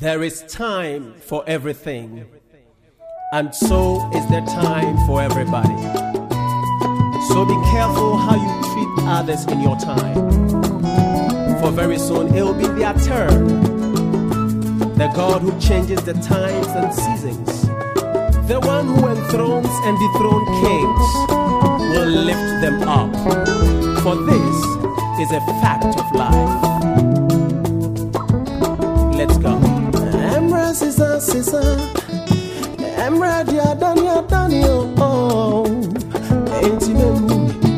There is time for everything, and so is there time for everybody. So be careful how you treat others in your time, for very soon it will be their turn. The God who changes the times and seasons, the one who enthrones and dethrones kings, will lift them up. For this is a fact of life.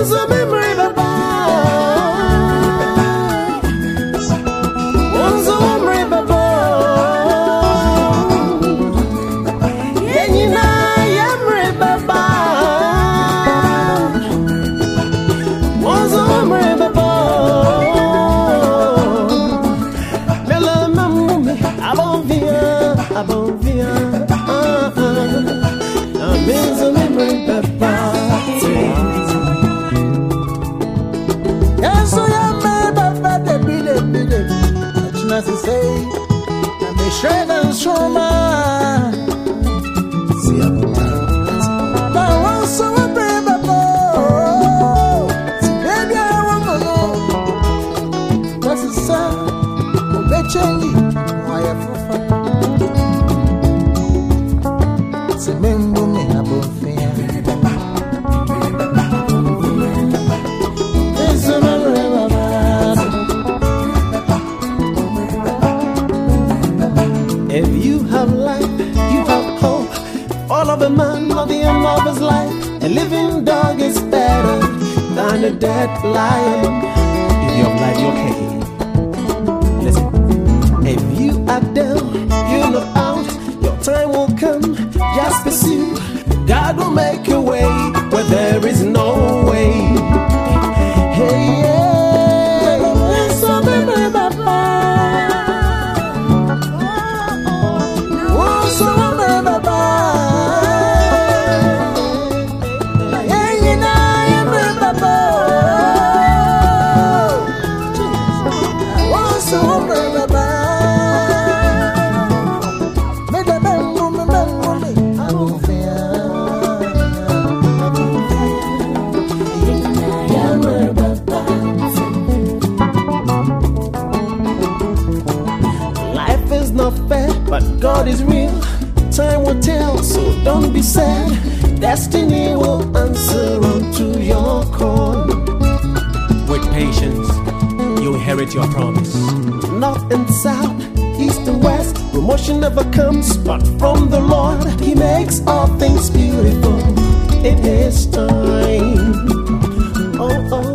Na mensa Si say kuta Na wanso wa breba bo Si baby I Ube chengi Waya Have life, you have hope. All of a man of the his life. A living dog is better than a dead lion. If you have life, you're okay. Listen. If you are down, you look out. Your time will come. Just pursue. God will make a way where there is no but God is real. Time will tell, so don't be sad. Destiny will answer unto your call. With patience, you inherit your promise. North and south, east and west, promotion never comes but from the Lord. He makes all things beautiful in His time. Oh, oh,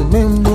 remember